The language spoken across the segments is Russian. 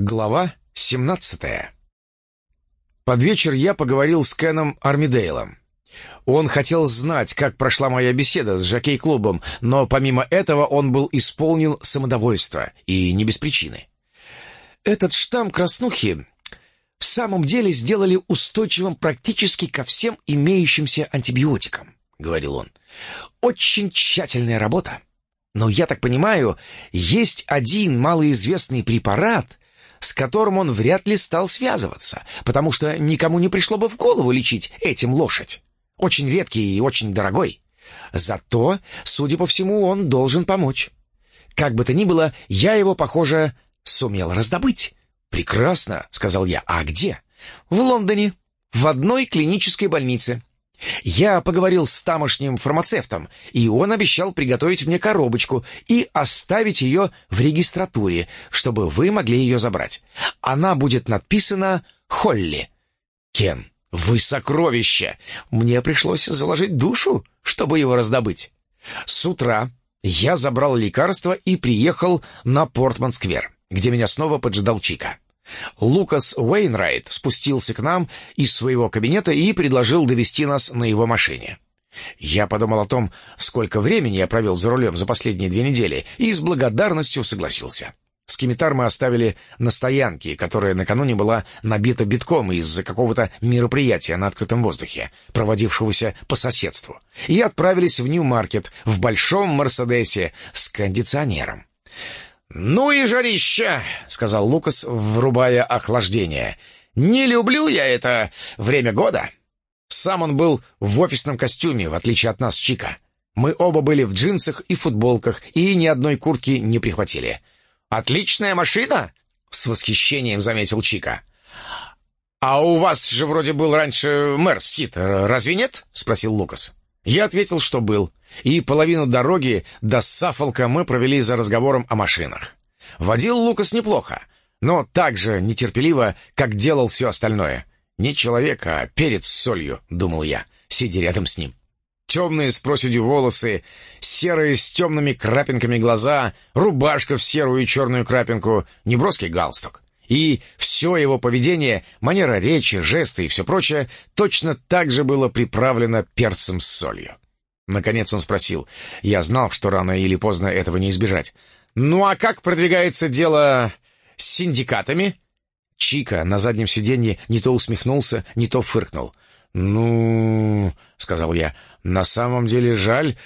Глава 17 Под вечер я поговорил с Кеном Армидейлом. Он хотел знать, как прошла моя беседа с жокей-клубом, но помимо этого он был исполнен самодовольства, и не без причины. Этот штамм краснухи в самом деле сделали устойчивым практически ко всем имеющимся антибиотикам, говорил он. Очень тщательная работа. Но, я так понимаю, есть один малоизвестный препарат, с которым он вряд ли стал связываться, потому что никому не пришло бы в голову лечить этим лошадь. Очень редкий и очень дорогой. Зато, судя по всему, он должен помочь. Как бы то ни было, я его, похоже, сумел раздобыть. «Прекрасно», — сказал я. «А где?» «В Лондоне, в одной клинической больнице. Я поговорил с тамошним фармацевтом, и он обещал приготовить мне коробочку и оставить ее в регистратуре, чтобы вы могли ее забрать. Она будет надписана «Холли». Кен, вы сокровище! Мне пришлось заложить душу, чтобы его раздобыть. С утра я забрал лекарство и приехал на Портман-сквер, где меня снова поджидал Чика. Лукас Уэйнрайт спустился к нам из своего кабинета и предложил довести нас на его машине. Я подумал о том, сколько времени я провел за рулем за последние две недели, и с благодарностью согласился. Скимитар мы оставили на стоянке, которая накануне была набита битком из-за какого-то мероприятия на открытом воздухе, проводившегося по соседству, и отправились в Нью-Маркет в большом Мерседесе с кондиционером. «Ну и жарища!» — сказал Лукас, врубая охлаждение. «Не люблю я это время года!» Сам он был в офисном костюме, в отличие от нас Чика. Мы оба были в джинсах и футболках, и ни одной куртки не прихватили. «Отличная машина!» — с восхищением заметил Чика. «А у вас же вроде был раньше мэр Сит, разве нет?» — спросил Лукас. Я ответил, что был, и половину дороги до Сафолка мы провели за разговором о машинах. Водил Лукас неплохо, но так же нетерпеливо, как делал все остальное. Не человек, а перец с солью, думал я, сидя рядом с ним. Темные с проседью волосы, серые с темными крапинками глаза, рубашка в серую и черную крапинку, неброский галстук. И все его поведение, манера речи, жесты и все прочее точно так же было приправлено перцем с солью. Наконец он спросил. Я знал, что рано или поздно этого не избежать. «Ну а как продвигается дело с синдикатами?» Чика на заднем сиденье не то усмехнулся, не то фыркнул. «Ну...» — сказал я. «На самом деле жаль,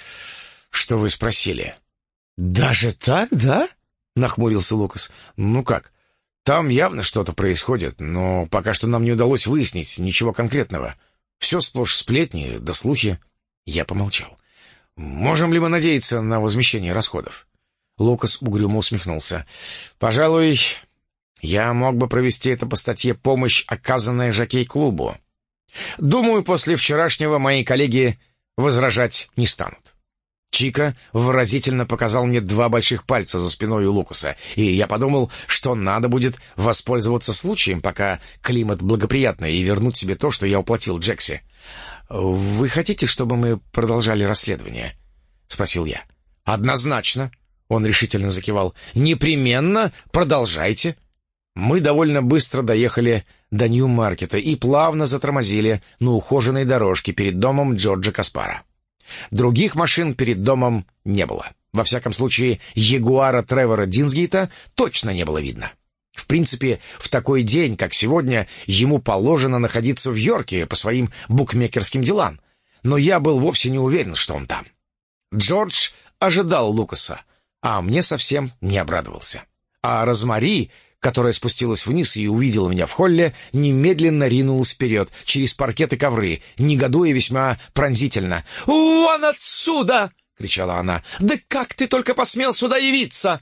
что вы спросили». «Даже так, да?» — нахмурился Лукас. «Ну как? Там явно что-то происходит, но пока что нам не удалось выяснить ничего конкретного. Все сплошь сплетни да слухи. Я помолчал. Можем ли мы надеяться на возмещение расходов? Лукас угрюмо усмехнулся. Пожалуй, я мог бы провести это по статье «Помощь, оказанная жокей-клубу». Думаю, после вчерашнего мои коллеги возражать не станут. Чика выразительно показал мне два больших пальца за спиной у Лукаса, и я подумал, что надо будет воспользоваться случаем, пока климат благоприятный, и вернуть себе то, что я уплатил Джекси. «Вы хотите, чтобы мы продолжали расследование?» — спросил я. «Однозначно», — он решительно закивал. «Непременно продолжайте». Мы довольно быстро доехали до Нью-Маркета и плавно затормозили на ухоженной дорожке перед домом Джорджа Каспара. Других машин перед домом не было. Во всяком случае, Ягуара Тревора Динсгейта точно не было видно. В принципе, в такой день, как сегодня, ему положено находиться в Йорке по своим букмекерским делам. Но я был вовсе не уверен, что он там. Джордж ожидал Лукаса, а мне совсем не обрадовался. А Розмари которая спустилась вниз и увидела меня в холле, немедленно ринулась вперед, через паркет и ковры, негодуя весьма пронзительно. «Вон отсюда!» — кричала она. «Да как ты только посмел сюда явиться!»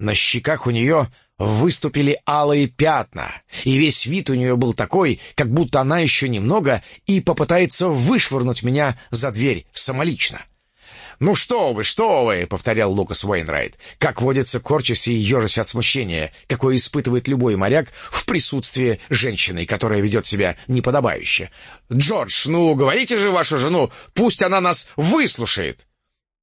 На щеках у нее выступили алые пятна, и весь вид у нее был такой, как будто она еще немного и попытается вышвырнуть меня за дверь самолично. «Ну что вы, что вы!» — повторял Лукас Уэйнрайт. Как водится, корчась и ежась от смущения, какое испытывает любой моряк в присутствии женщины, которая ведет себя неподобающе. «Джордж, ну, говорите же вашу жену, пусть она нас выслушает!»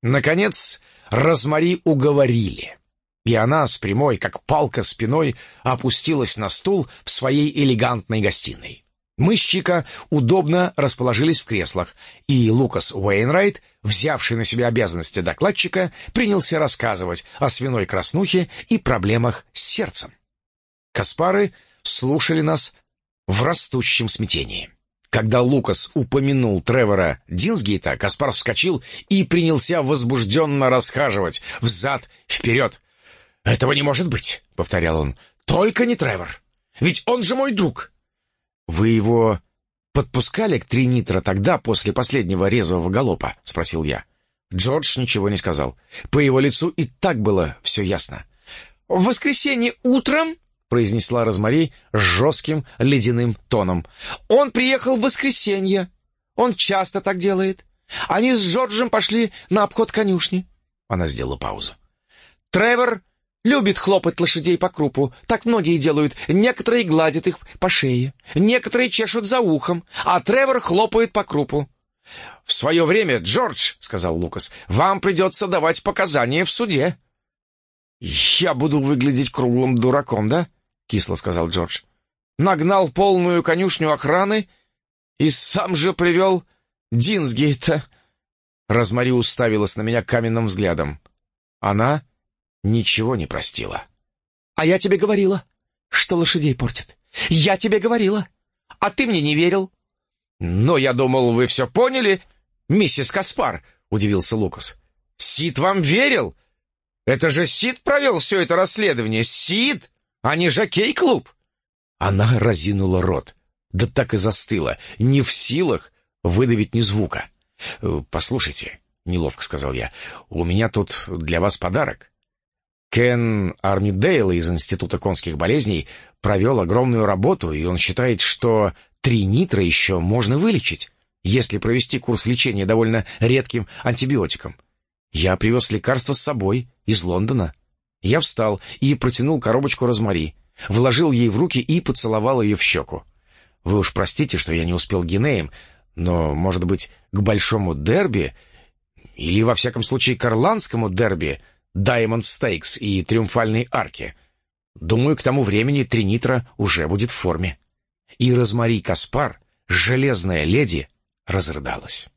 Наконец, Розмари уговорили. И она с прямой, как палка спиной, опустилась на стул в своей элегантной гостиной. Мы с Чика удобно расположились в креслах, и Лукас Уэйнрайт, взявший на себя обязанности докладчика, принялся рассказывать о свиной краснухе и проблемах с сердцем. Каспары слушали нас в растущем смятении. Когда Лукас упомянул Тревора Динсгейта, Каспар вскочил и принялся возбужденно расхаживать взад-вперед. «Этого не может быть», — повторял он. «Только не Тревор. Ведь он же мой друг». «Вы его подпускали к Тринитро тогда, после последнего резвого галопа?» — спросил я. Джордж ничего не сказал. По его лицу и так было все ясно. «В воскресенье утром — произнесла Розмари жестким ледяным тоном. «Он приехал в воскресенье. Он часто так делает. Они с Джорджем пошли на обход конюшни». Она сделала паузу. «Тревор любит хлопать лошадей по крупу. Так многие делают. Некоторые гладят их по шее, некоторые чешут за ухом, а Тревор хлопает по крупу». «В свое время, Джордж, — сказал Лукас, — вам придется давать показания в суде». «Я буду выглядеть круглым дураком, да?» — кисло сказал Джордж. «Нагнал полную конюшню охраны и сам же привел Динсгейта». Розмари уставилась на меня каменным взглядом. Она ничего не простила. «А я тебе говорила, что лошадей портят. Я тебе говорила, а ты мне не верил». «Но я думал, вы все поняли, миссис Каспар», — удивился Лукас. «Сид вам верил? Это же Сид провел все это расследование. Сид!» а не жокей-клуб!» Она разинула рот, да так и застыла, не в силах выдавить ни звука. «Э, «Послушайте», — неловко сказал я, — «у меня тут для вас подарок». Кен Армидейл из Института конских болезней провел огромную работу, и он считает, что три нитра еще можно вылечить, если провести курс лечения довольно редким антибиотиком. Я привез лекарство с собой из Лондона. Я встал и протянул коробочку розмари, вложил ей в руки и поцеловал ее в щеку. Вы уж простите, что я не успел Гинеем, но, может быть, к большому дерби, или, во всяком случае, к ирландскому дерби, Diamond Stakes и Триумфальной арки. Думаю, к тому времени Тринитра уже будет в форме. И Розмари Каспар, железная леди, разрыдалась.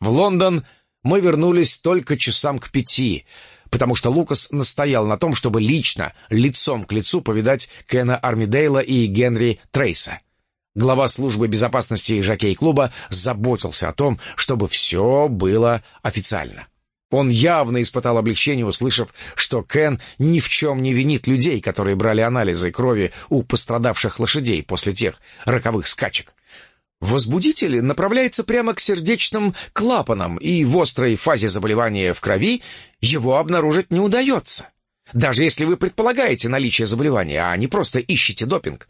В Лондон мы вернулись только часам к пяти — потому что Лукас настоял на том, чтобы лично, лицом к лицу повидать Кена Армидейла и Генри Трейса. Глава службы безопасности жокей-клуба заботился о том, чтобы все было официально. Он явно испытал облегчение, услышав, что Кен ни в чем не винит людей, которые брали анализы крови у пострадавших лошадей после тех роковых скачек. Возбудитель направляется прямо к сердечным клапанам, и в острой фазе заболевания в крови его обнаружить не удается. Даже если вы предполагаете наличие заболевания, а не просто ищете допинг.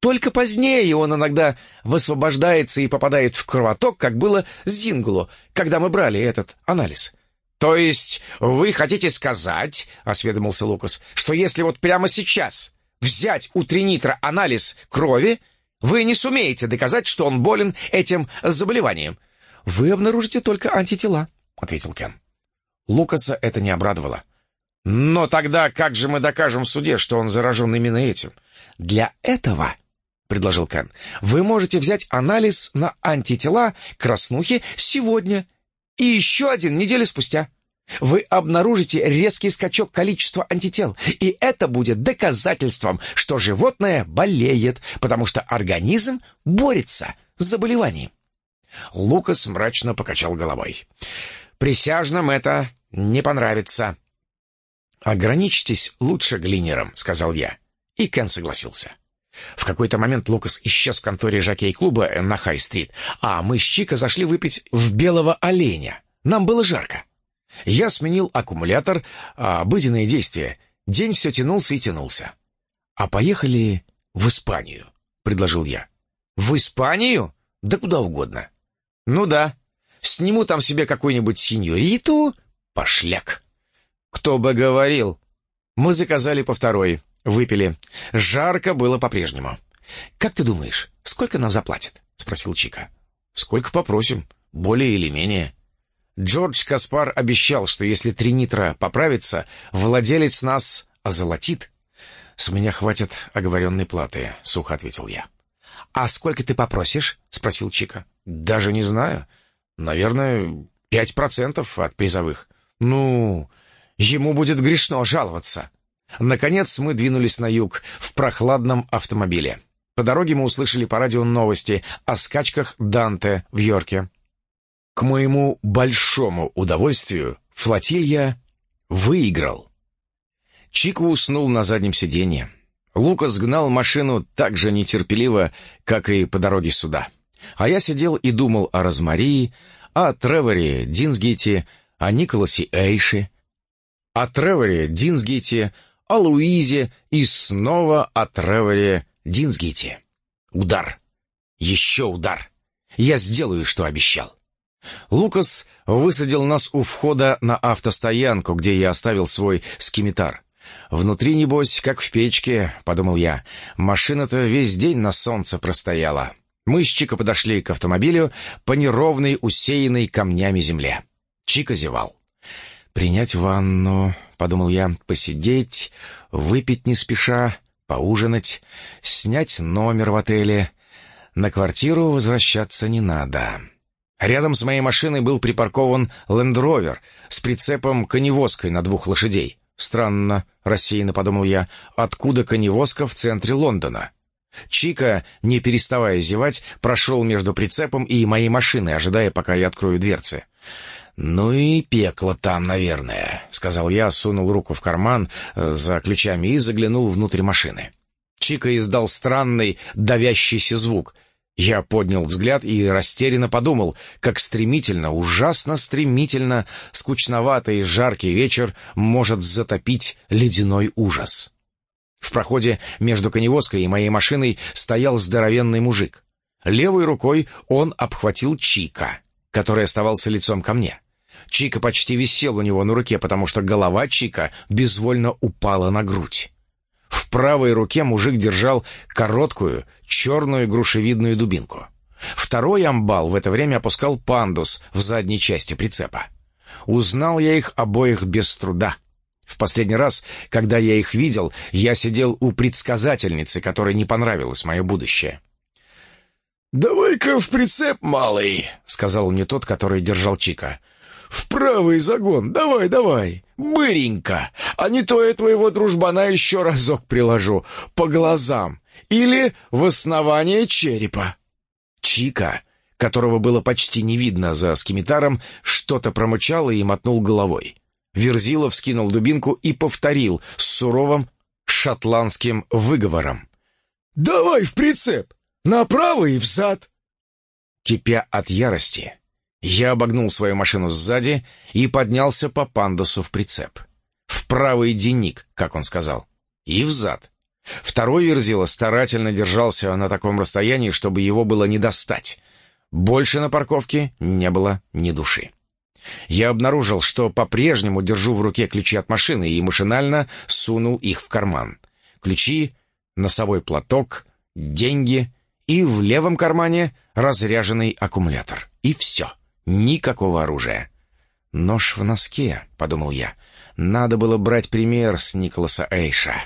Только позднее он иногда высвобождается и попадает в кровоток, как было с Зингулу, когда мы брали этот анализ. «То есть вы хотите сказать, — осведомился Лукас, — что если вот прямо сейчас взять у Тринитра анализ крови, вы не сумеете доказать, что он болен этим заболеванием. Вы обнаружите только антитела, ответил Кен. Лукаса это не обрадовало. Но тогда как же мы докажем в суде, что он заражен именно этим? Для этого, предложил Кен, вы можете взять анализ на антитела краснухи сегодня и еще один неделю спустя. Вы обнаружите резкий скачок количества антител, и это будет доказательством, что животное болеет, потому что организм борется с заболеванием. Лукас мрачно покачал головой. «Присяжным это не понравится». «Ограничьтесь лучше глинером», — сказал я. И Кен согласился. В какой-то момент Лукас исчез в конторе жокей-клуба на Хай-стрит, а мы с Чика зашли выпить в белого оленя. Нам было жарко. Я сменил аккумулятор, а обыденные действия. День все тянулся и тянулся. «А поехали в Испанию», — предложил я. «В Испанию? Да куда угодно». «Ну да. Сниму там себе какую-нибудь синьориту. Пошляк». «Кто бы говорил». Мы заказали по второй, выпили. Жарко было по-прежнему. «Как ты думаешь, сколько нам заплатят?» — спросил Чика. «Сколько попросим, более или менее». Джордж Каспар обещал, что если Тринитра поправится, владелец нас озолотит. «С меня хватит оговоренной платы», — сухо ответил я. «А сколько ты попросишь?» — спросил Чика. «Даже не знаю. Наверное, пять процентов от призовых. Ну, ему будет грешно жаловаться». Наконец мы двинулись на юг в прохладном автомобиле. По дороге мы услышали по радио новости о скачках Данте в Йорке. К моему большому удовольствию флотилья выиграл. Чико уснул на заднем сиденье. Лукас гнал машину так же нетерпеливо, как и по дороге сюда. А я сидел и думал о Розмарии, о Треворе Динсгейте, о Николасе Эйше, о Треворе Динсгейте, о Луизе и снова о Треворе Динсгейте. Удар. Еще удар. Я сделаю, что обещал. Лукас высадил нас у входа на автостоянку, где я оставил свой скимитар. «Внутри, небось, как в печке», — подумал я. «Машина-то весь день на солнце простояла». Мы с Чика подошли к автомобилю по неровной, усеянной камнями земле. Чика зевал. «Принять ванну», — подумал я, — «посидеть, выпить не спеша, поужинать, снять номер в отеле. На квартиру возвращаться не надо». Рядом с моей машиной был припаркован лендровер с прицепом коневозкой на двух лошадей. Странно, рассеянно подумал я, откуда коневозка в центре Лондона? Чика, не переставая зевать, прошел между прицепом и моей машиной, ожидая, пока я открою дверцы. «Ну и пекло там, наверное», — сказал я, сунул руку в карман э, за ключами и заглянул внутрь машины. Чика издал странный, давящийся звук. Я поднял взгляд и растерянно подумал, как стремительно, ужасно стремительно, скучноватый жаркий вечер может затопить ледяной ужас. В проходе между коневозкой и моей машиной стоял здоровенный мужик. Левой рукой он обхватил Чика, который оставался лицом ко мне. Чика почти висел у него на руке, потому что голова Чика безвольно упала на грудь. В правой руке мужик держал короткую, черную грушевидную дубинку. Второй амбал в это время опускал пандус в задней части прицепа. Узнал я их обоих без труда. В последний раз, когда я их видел, я сидел у предсказательницы, которой не понравилось мое будущее. «Давай-ка в прицеп, малый», — сказал мне тот, который держал Чика. «В правый загон, давай, давай, быренько, а не то я твоего дружбана еще разок приложу, по глазам, или в основание черепа». Чика, которого было почти не видно за скимитаром, что-то промычал и мотнул головой. Верзилов скинул дубинку и повторил с суровым шотландским выговором. «Давай в прицеп! Направо и взад!» Кипя от ярости, я обогнул свою машину сзади и поднялся по пандусу в прицеп. В правый денник, как он сказал, и взад. Второй верзила старательно держался на таком расстоянии, чтобы его было не достать. Больше на парковке не было ни души. Я обнаружил, что по-прежнему держу в руке ключи от машины и машинально сунул их в карман. Ключи, носовой платок, деньги и в левом кармане разряженный аккумулятор. И все. Никакого оружия. «Нож в носке», — подумал я. «Надо было брать пример с Николаса Эйша».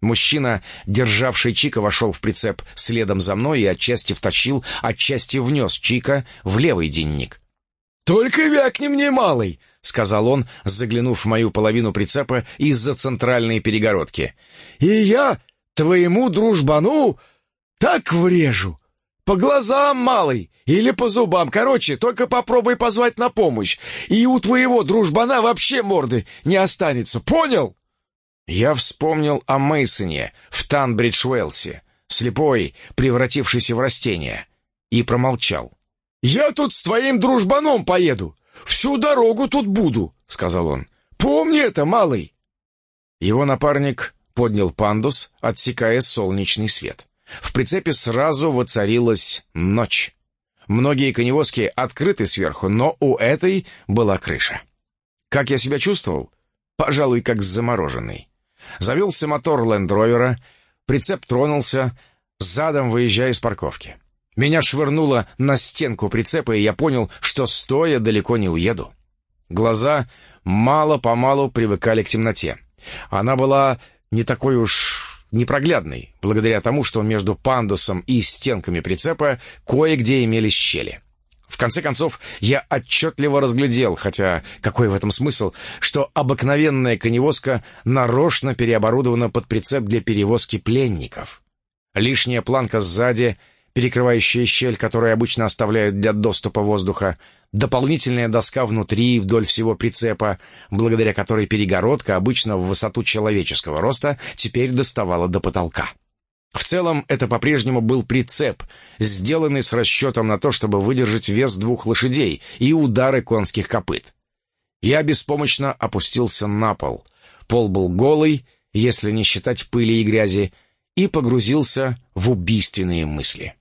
Мужчина, державший Чика, вошел в прицеп следом за мной и отчасти втащил, отчасти внес Чика в левый денник. «Только вякни мне, малый!» — сказал он, заглянув в мою половину прицепа из-за центральной перегородки. «И я твоему дружбану так врежу! По глазам, малый, или по зубам. Короче, только попробуй позвать на помощь, и у твоего дружбана вообще морды не останется. Понял?» Я вспомнил о Мейсоне в Танбридж-Уэлсе, слепой, превратившийся в растение, и промолчал. «Я тут с твоим дружбаном поеду. Всю дорогу тут буду», — сказал он. «Помни это, малый». Его напарник поднял пандус, отсекая солнечный свет. В прицепе сразу воцарилась ночь. Многие коневозки открыты сверху, но у этой была крыша. Как я себя чувствовал? Пожалуй, как замороженный. Завелся мотор лендровера, прицеп тронулся, задом выезжая из парковки. Меня швырнуло на стенку прицепа, и я понял, что стоя далеко не уеду. Глаза мало-помалу привыкали к темноте. Она была не такой уж непроглядной, благодаря тому, что между пандусом и стенками прицепа кое-где имелись щели. В конце концов, я отчетливо разглядел, хотя какой в этом смысл, что обыкновенная коневозка нарочно переоборудована под прицеп для перевозки пленников. Лишняя планка сзади, перекрывающая щель, которую обычно оставляют для доступа воздуха, дополнительная доска внутри вдоль всего прицепа, благодаря которой перегородка, обычно в высоту человеческого роста, теперь доставала до потолка. В целом, это по-прежнему был прицеп, сделанный с расчетом на то, чтобы выдержать вес двух лошадей и удары конских копыт. Я беспомощно опустился на пол. Пол был голый, если не считать пыли и грязи, и погрузился в убийственные мысли.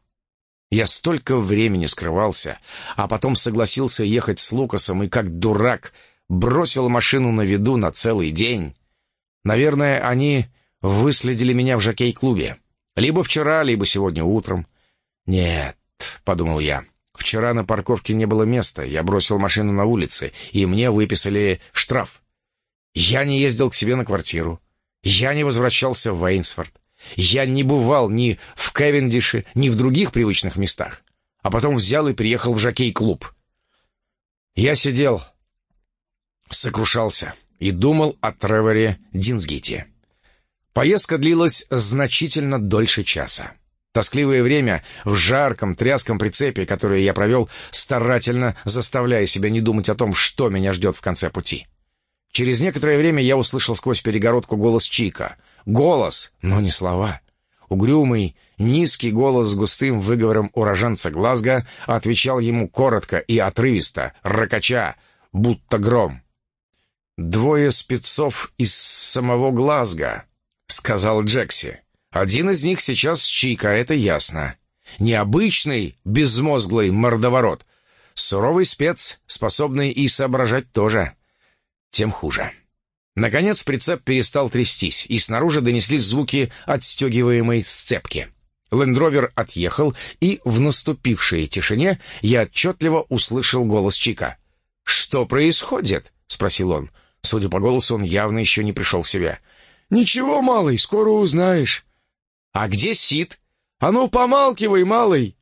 Я столько времени скрывался, а потом согласился ехать с Лукасом и, как дурак, бросил машину на виду на целый день. Наверное, они выследили меня в жокей-клубе. Либо вчера, либо сегодня утром. «Нет», — подумал я, — «вчера на парковке не было места, я бросил машину на улице, и мне выписали штраф. Я не ездил к себе на квартиру. Я не возвращался в Вейнсфорд. Я не бывал ни в Кевендише, ни в других привычных местах. А потом взял и приехал в жокей-клуб. Я сидел, сокрушался и думал о Треворе Динсгите. Поездка длилась значительно дольше часа. Тоскливое время в жарком, тряском прицепе, которое я провел, старательно заставляя себя не думать о том, что меня ждет в конце пути. Через некоторое время я услышал сквозь перегородку голос Чика. Голос, но не слова. Угрюмый, низкий голос с густым выговором уроженца Глазго отвечал ему коротко и отрывисто, ракача, будто гром. «Двое спецов из самого Глазго», — сказал Джекси. «Один из них сейчас Чика, это ясно. Необычный, безмозглый мордоворот. Суровый спец, способный и соображать тоже. Тем хуже». Наконец прицеп перестал трястись, и снаружи донеслись звуки отстегиваемой сцепки. Лендровер отъехал, и в наступившей тишине я отчетливо услышал голос Чика. «Что происходит?» — спросил он. Судя по голосу, он явно еще не пришел в себя. «Ничего, малый, скоро узнаешь». «А где Сид?» «А ну, помалкивай, малый!»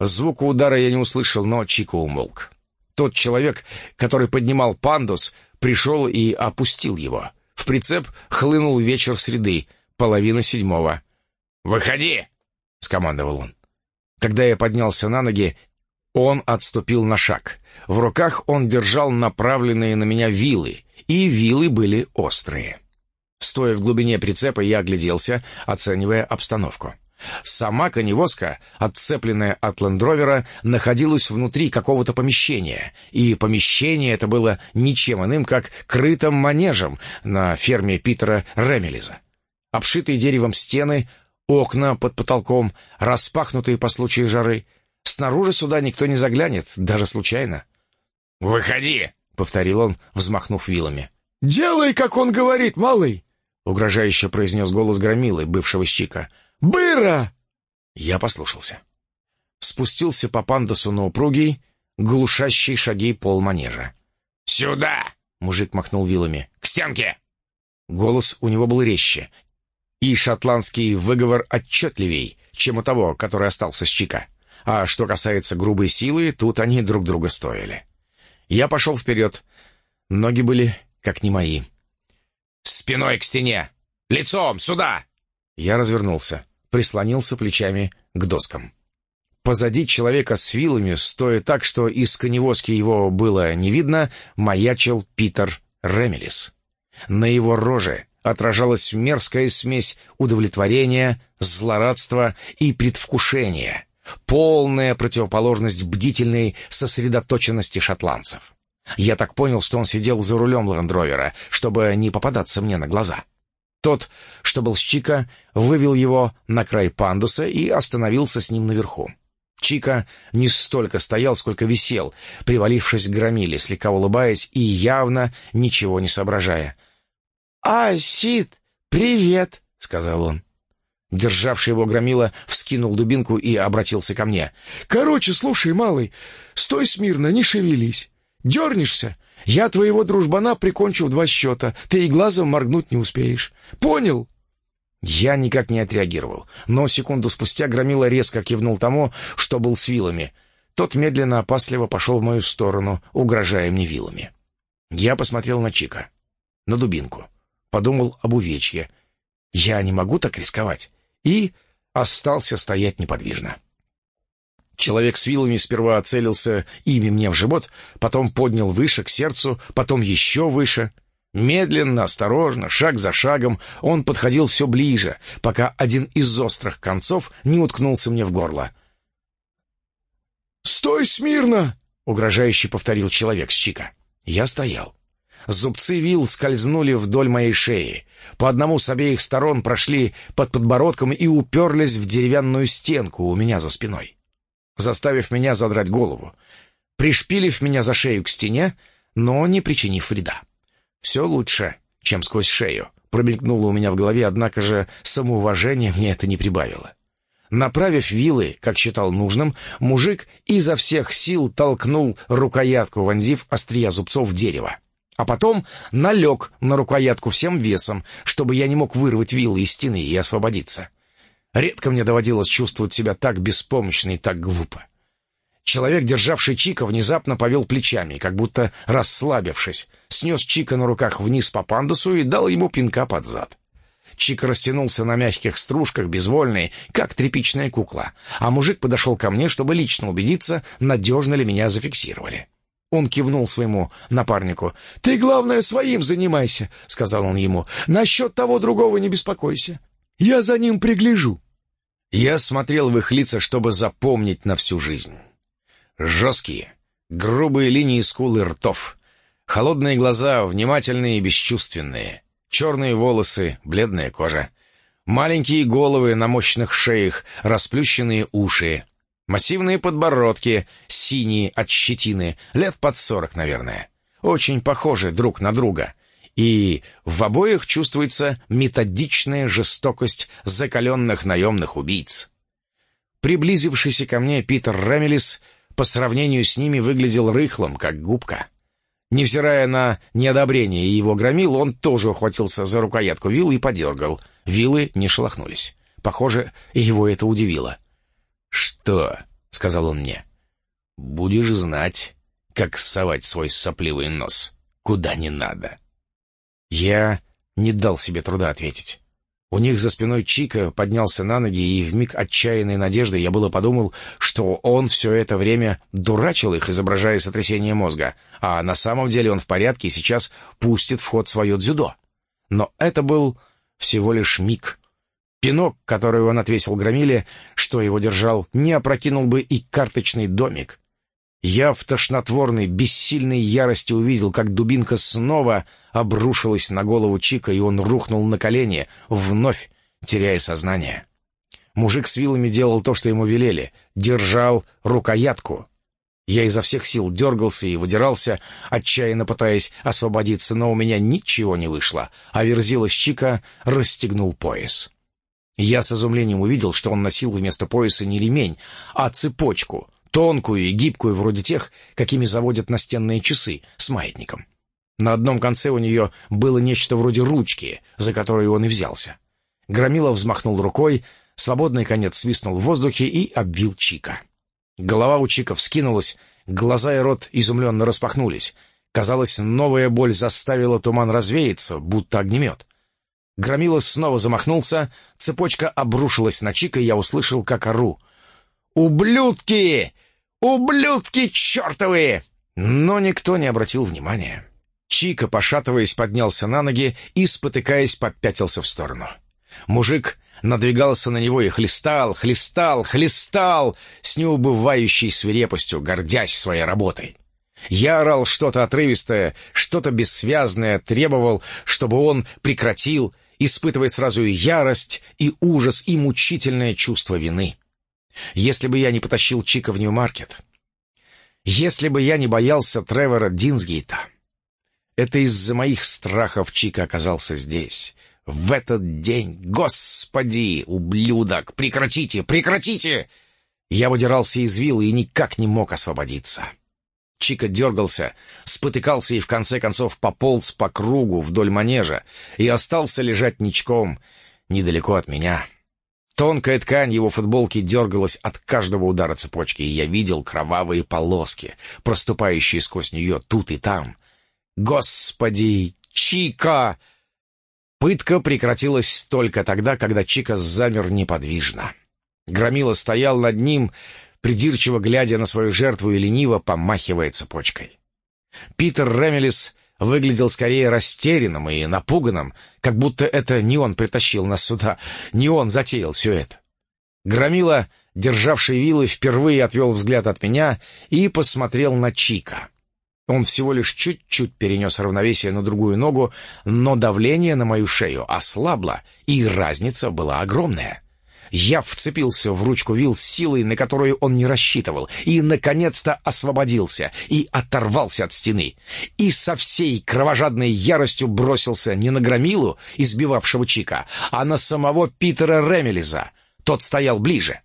Звука удара я не услышал, но Чико умолк. Тот человек, который поднимал пандус, пришел и опустил его. В прицеп хлынул вечер среды, половина седьмого. «Выходи!» — скомандовал он. Когда я поднялся на ноги, он отступил на шаг. В руках он держал направленные на меня вилы, и вилы были острые. Стоя в глубине прицепа, я огляделся, оценивая обстановку. Сама коневозка, отцепленная от лендровера, находилась внутри какого-то помещения, и помещение это было ничем иным, как крытым манежем на ферме Питера Ремелиза. Обшитые деревом стены, окна под потолком, распахнутые по случаю жары. Снаружи сюда никто не заглянет, даже случайно. «Выходи!» — повторил он, взмахнув вилами. «Делай, как он говорит, малый!» Угрожающе произнес голос громилы, бывшего щика. «Быра!» Я послушался. Спустился по пандасу на упругий, глушащий шаги пол манежа. «Сюда!» — мужик махнул вилами. «К стенке!» Голос у него был резче, и шотландский выговор отчетливей, чем у того, который остался с Чика. А что касается грубой силы, тут они друг друга стоили. Я пошел вперед. Ноги были как не мои. «Спиной к стене! Лицом сюда!» Я развернулся, прислонился плечами к доскам. Позади человека с вилами, стоя так, что из коневозки его было не видно, маячил Питер Ремелис. На его роже отражалась мерзкая смесь удовлетворения, злорадства и предвкушения, полная противоположность бдительной сосредоточенности шотландцев. Я так понял, что он сидел за рулем лендровера, чтобы не попадаться мне на глаза. Тот, что был с Чика, вывел его на край пандуса и остановился с ним наверху. Чика не столько стоял, сколько висел, привалившись к громиле, слегка улыбаясь и явно ничего не соображая. «А, Сид, привет!» — сказал он. Державший его громила вскинул дубинку и обратился ко мне. «Короче, слушай, малый, стой смирно, не шевелись. Дернешься, Я твоего дружбана прикончу в два счета. Ты и глазом моргнуть не успеешь. Понял?» Я никак не отреагировал, но секунду спустя Громила резко кивнул тому, что был с вилами. Тот медленно, опасливо пошел в мою сторону, угрожая мне вилами. Я посмотрел на Чика, на дубинку, подумал об увечье. Я не могу так рисковать. И остался стоять неподвижно. Человек с вилами сперва целился ими мне в живот, потом поднял выше, к сердцу, потом еще выше. Медленно, осторожно, шаг за шагом, он подходил все ближе, пока один из острых концов не уткнулся мне в горло. «Стой смирно!» — угрожающе повторил человек с чика. Я стоял. Зубцы вил скользнули вдоль моей шеи. По одному с обеих сторон прошли под подбородком и уперлись в деревянную стенку у меня за спиной заставив меня задрать голову, пришпилив меня за шею к стене, но не причинив вреда. «Все лучше, чем сквозь шею», промелькнуло у меня в голове, однако же самоуважение мне это не прибавило. Направив вилы, как считал нужным, мужик изо всех сил толкнул рукоятку, вонзив острия зубцов в дерево. А потом налег на рукоятку всем весом, чтобы я не мог вырвать вилы из стены и освободиться. Редко мне доводилось чувствовать себя так беспомощно и так глупо. Человек, державший Чика, внезапно повел плечами, как будто расслабившись, снес Чика на руках вниз по пандусу и дал ему пинка под зад. Чика растянулся на мягких стружках, безвольный, как тряпичная кукла, а мужик подошел ко мне, чтобы лично убедиться, надежно ли меня зафиксировали. Он кивнул своему напарнику. «Ты, главное, своим занимайся», — сказал он ему. «Насчет того другого не беспокойся. Я за ним пригляжу». Я смотрел в их лица, чтобы запомнить на всю жизнь. Жесткие, грубые линии скул и ртов, холодные глаза, внимательные и бесчувственные, черные волосы, бледная кожа, маленькие головы на мощных шеях, расплющенные уши, массивные подбородки, синие от щетины, лет под сорок, наверное. Очень похожи друг на друга — и в обоих чувствуется методичная жестокость закаленных наемных убийц. Приблизившийся ко мне Питер Ремелис по сравнению с ними выглядел рыхлым, как губка. Невзирая на неодобрение его громил, он тоже ухватился за рукоятку вилы и подергал. Вилы не шелохнулись. Похоже, его это удивило. «Что?» — сказал он мне. «Будешь знать, как совать свой сопливый нос, куда не надо». Я не дал себе труда ответить. У них за спиной Чика поднялся на ноги, и в миг отчаянной надежды я было подумал, что он все это время дурачил их, изображая сотрясение мозга, а на самом деле он в порядке и сейчас пустит в ход свое дзюдо. Но это был всего лишь миг. Пинок, который он отвесил громиле, что его держал, не опрокинул бы и карточный домик. Я в тошнотворной, бессильной ярости увидел, как дубинка снова обрушилась на голову Чика, и он рухнул на колени, вновь теряя сознание. Мужик с вилами делал то, что ему велели, держал рукоятку. Я изо всех сил дергался и выдирался, отчаянно пытаясь освободиться, но у меня ничего не вышло, а верзила Чика расстегнул пояс. Я с изумлением увидел, что он носил вместо пояса не ремень, а цепочку — тонкую и гибкую, вроде тех, какими заводят настенные часы, с маятником. На одном конце у нее было нечто вроде ручки, за которую он и взялся. Громила взмахнул рукой, свободный конец свистнул в воздухе и обвил Чика. Голова у Чика вскинулась, глаза и рот изумленно распахнулись. Казалось, новая боль заставила туман развеяться, будто огнемет. Громила снова замахнулся, цепочка обрушилась на Чика, и я услышал, как ору. «Ублюдки! «Ублюдки чертовы!» Но никто не обратил внимания. Чика, пошатываясь, поднялся на ноги и, спотыкаясь, попятился в сторону. Мужик надвигался на него и хлестал, хлестал, хлестал с неубывающей свирепостью, гордясь своей работой. Я орал что-то отрывистое, что-то бессвязное, требовал, чтобы он прекратил, испытывая сразу и ярость, и ужас, и мучительное чувство вины. Если бы я не потащил Чика в Нью-Маркет, если бы я не боялся Тревора Динсгейта, это из-за моих страхов Чика оказался здесь. В этот день, господи, ублюдок, прекратите, прекратите! Я выдирался из виллы и никак не мог освободиться. Чика дергался, спотыкался и в конце концов пополз по кругу вдоль манежа и остался лежать ничком недалеко от меня. Тонкая ткань его футболки дергалась от каждого удара цепочки, и я видел кровавые полоски, проступающие сквозь нее тут и там. «Господи! Чика!» Пытка прекратилась только тогда, когда Чика замер неподвижно. Громила стоял над ним, придирчиво глядя на свою жертву и лениво помахивая цепочкой. Питер Ремелис выглядел скорее растерянным и напуганным, как будто это не он притащил нас сюда, не он затеял все это. Громила, державший вилы, впервые отвел взгляд от меня и посмотрел на Чика. Он всего лишь чуть-чуть перенес равновесие на другую ногу, но давление на мою шею ослабло, и разница была огромная. Я вцепился в ручку вил с силой, на которую он не рассчитывал, и, наконец-то, освободился и оторвался от стены. И со всей кровожадной яростью бросился не на громилу, избивавшего Чика, а на самого Питера Ремелиза. Тот стоял ближе.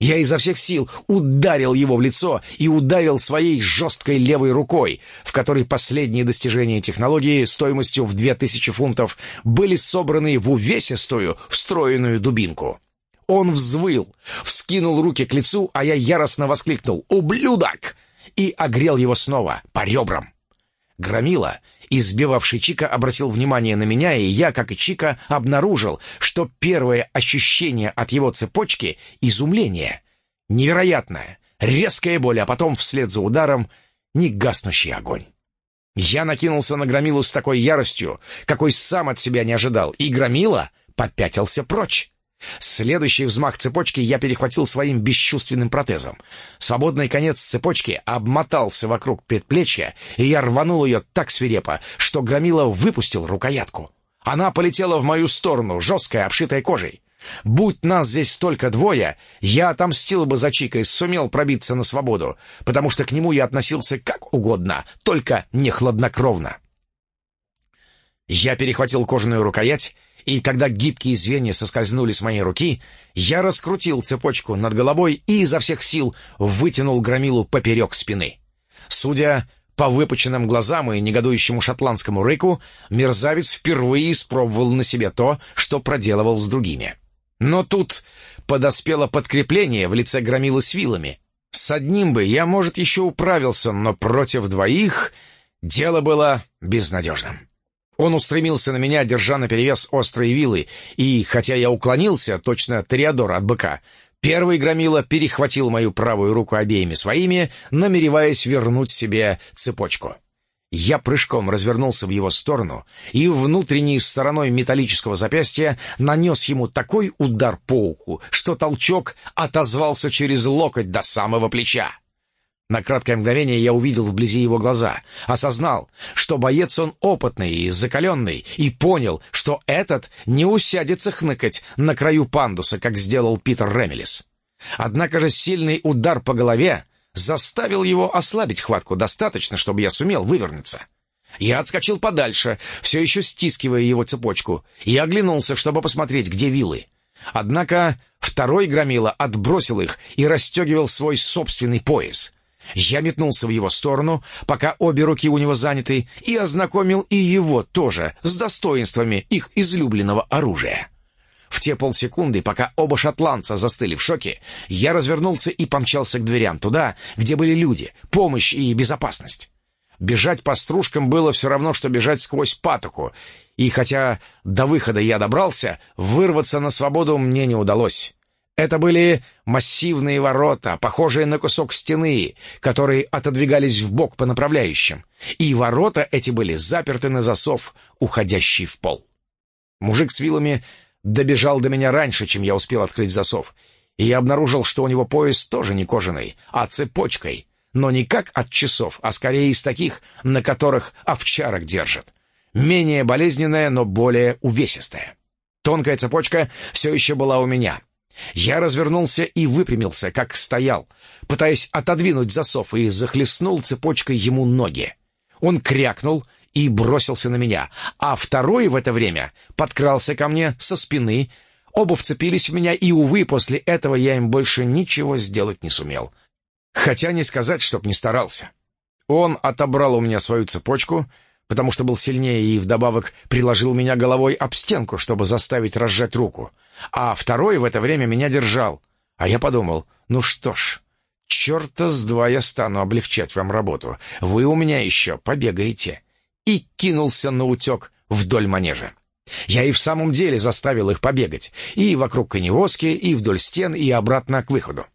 Я изо всех сил ударил его в лицо и ударил своей жесткой левой рукой, в которой последние достижения технологии стоимостью в две тысячи фунтов были собраны в увесистую, встроенную дубинку. Он взвыл, вскинул руки к лицу, а я яростно воскликнул «Ублюдок!» и огрел его снова по ребрам. Громила, избивавший Чика, обратил внимание на меня, и я, как и Чика, обнаружил, что первое ощущение от его цепочки — изумление. Невероятное, резкая боль, а потом вслед за ударом негаснущий огонь. Я накинулся на Громилу с такой яростью, какой сам от себя не ожидал, и Громила попятился прочь. Следующий взмах цепочки я перехватил своим бесчувственным протезом. Свободный конец цепочки обмотался вокруг предплечья, и я рванул ее так свирепо, что Громила выпустил рукоятку. Она полетела в мою сторону, жесткая, обшитая кожей. Будь нас здесь только двое, я отомстил бы за Чика и сумел пробиться на свободу, потому что к нему я относился как угодно, только не хладнокровно. Я перехватил кожаную рукоять и когда гибкие звенья соскользнули с моей руки, я раскрутил цепочку над головой и изо всех сил вытянул громилу поперек спины. Судя по выпученным глазам и негодующему шотландскому рыку, мерзавец впервые испробовал на себе то, что проделывал с другими. Но тут подоспело подкрепление в лице громилы с вилами. С одним бы я, может, еще управился, но против двоих дело было безнадежным. Он устремился на меня, держа наперевес острые вилы, и, хотя я уклонился, точно Тореадор от быка, первый громила перехватил мою правую руку обеими своими, намереваясь вернуть себе цепочку. Я прыжком развернулся в его сторону и внутренней стороной металлического запястья нанес ему такой удар по уху, что толчок отозвался через локоть до самого плеча. На краткое мгновение я увидел вблизи его глаза, осознал, что боец он опытный и закаленный, и понял, что этот не усядется хныкать на краю пандуса, как сделал Питер Ремелис. Однако же сильный удар по голове заставил его ослабить хватку достаточно, чтобы я сумел вывернуться. Я отскочил подальше, все еще стискивая его цепочку, и оглянулся, чтобы посмотреть, где вилы. Однако второй громила отбросил их и расстегивал свой собственный пояс. Я метнулся в его сторону, пока обе руки у него заняты, и ознакомил и его тоже с достоинствами их излюбленного оружия. В те полсекунды, пока оба шотландца застыли в шоке, я развернулся и помчался к дверям, туда, где были люди, помощь и безопасность. Бежать по стружкам было все равно, что бежать сквозь патоку, и хотя до выхода я добрался, вырваться на свободу мне не удалось. Это были массивные ворота, похожие на кусок стены, которые отодвигались в бок по направляющим, и ворота эти были заперты на засов, уходящий в пол. Мужик с вилами добежал до меня раньше, чем я успел открыть засов, и я обнаружил, что у него пояс тоже не кожаный, а цепочкой, но не как от часов, а скорее из таких, на которых овчарок держат. Менее болезненная, но более увесистая. Тонкая цепочка все еще была у меня — я развернулся и выпрямился, как стоял, пытаясь отодвинуть засов, и захлестнул цепочкой ему ноги. Он крякнул и бросился на меня, а второй в это время подкрался ко мне со спины. Оба вцепились в меня, и, увы, после этого я им больше ничего сделать не сумел. Хотя не сказать, чтоб не старался. Он отобрал у меня свою цепочку, потому что был сильнее и вдобавок приложил меня головой об стенку, чтобы заставить разжать руку. А второй в это время меня держал. А я подумал, ну что ж, черта с два я стану облегчать вам работу. Вы у меня еще побегаете. И кинулся на утек вдоль манежа. Я и в самом деле заставил их побегать. И вокруг коневозки, и вдоль стен, и обратно к выходу.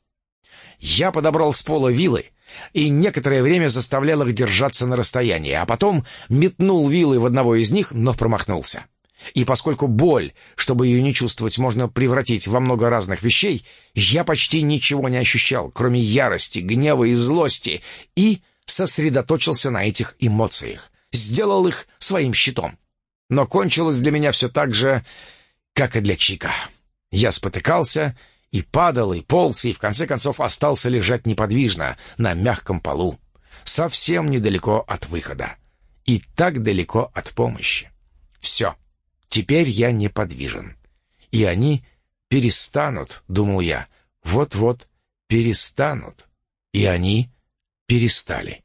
Я подобрал с пола вилы и некоторое время заставлял их держаться на расстоянии, а потом метнул вилы в одного из них, но промахнулся. И поскольку боль, чтобы ее не чувствовать, можно превратить во много разных вещей, я почти ничего не ощущал, кроме ярости, гнева и злости, и сосредоточился на этих эмоциях, сделал их своим щитом. Но кончилось для меня все так же, как и для Чика. Я спотыкался и падал, и полз, и в конце концов остался лежать неподвижно на мягком полу, совсем недалеко от выхода и так далеко от помощи. Все, теперь я неподвижен. И они перестанут, думал я, вот-вот перестанут. И они перестали.